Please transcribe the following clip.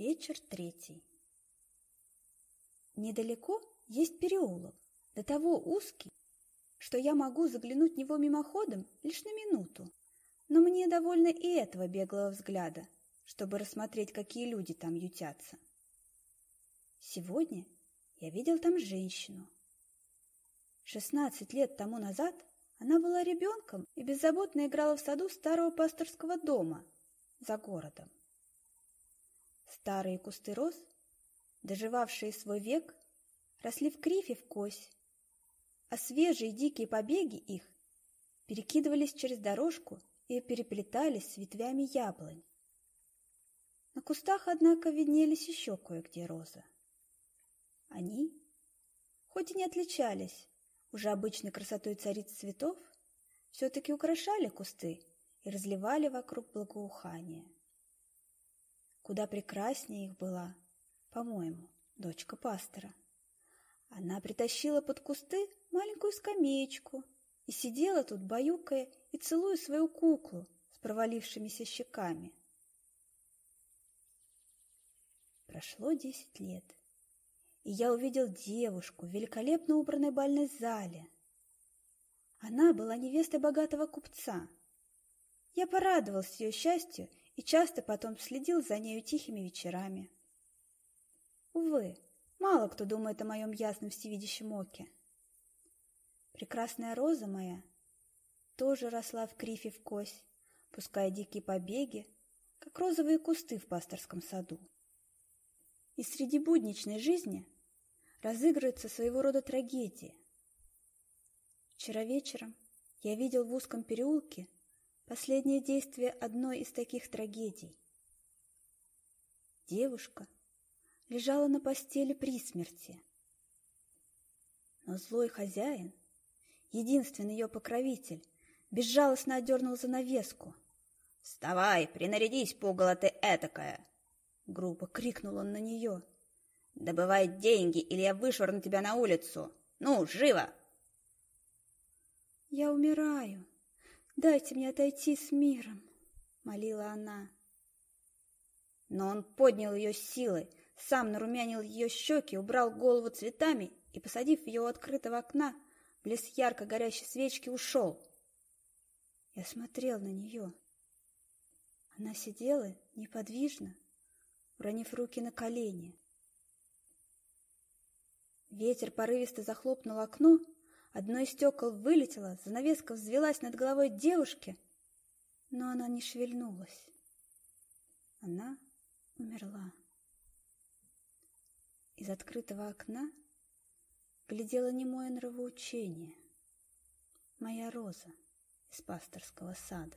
Вечер третий. Недалеко есть переулок, до того узкий, что я могу заглянуть в него мимоходом лишь на минуту. Но мне довольно и этого беглого взгляда, чтобы рассмотреть, какие люди там ютятся. Сегодня я видел там женщину. Шестнадцать лет тому назад она была ребенком и беззаботно играла в саду старого пасторского дома за городом. Старые кусты роз, доживавшие свой век, росли в кривь и в кось, а свежие дикие побеги их перекидывались через дорожку и переплетались с ветвями яблонь. На кустах, однако, виднелись еще кое-где розы. Они, хоть и не отличались уже обычной красотой цариц цветов, все-таки украшали кусты и разливали вокруг благоухания. Куда прекраснее их была, по-моему, дочка пастора. Она притащила под кусты маленькую скамеечку и сидела тут, баюкая и целуя свою куклу с провалившимися щеками. Прошло десять лет, и я увидел девушку в великолепно убранной бальной зале. Она была невестой богатого купца. Я порадовался ее счастью и часто потом следил за нею тихими вечерами. Увы, мало кто думает о моем ясном всевидящем оке. Прекрасная роза моя тоже росла в крифе в кось, пуская дикие побеги, как розовые кусты в пасторском саду. И среди будничной жизни разыгрывается своего рода трагедия. Вчера вечером я видел в узком переулке последнее действие одной из таких трагедий. Девушка лежала на постели при смерти. Но злой хозяин, единственный ее покровитель, безжалостно одернул занавеску. «Вставай, принарядись, пугало ты этакая!» Грубо крикнул он на нее. «Добывай деньги, или я вышвырну тебя на улицу! Ну, живо!» «Я умираю! Дайте мне отойти с миром!» — молила она. Но он поднял ее силой, сам нарумянил ее щеки, убрал голову цветами и, посадив ее у открытого окна, близ ярко горящей свечки, ушел. Я смотрел на нее. Она сидела неподвижно, уронив руки на колени. Ветер порывисто захлопнул окно, одно из стекол вылетело, занавеска взвелась над головой девушки, но она не шевельнулась. Она умерла. Из открытого окна глядело немое нравоучение. Моя роза из пасторского сада.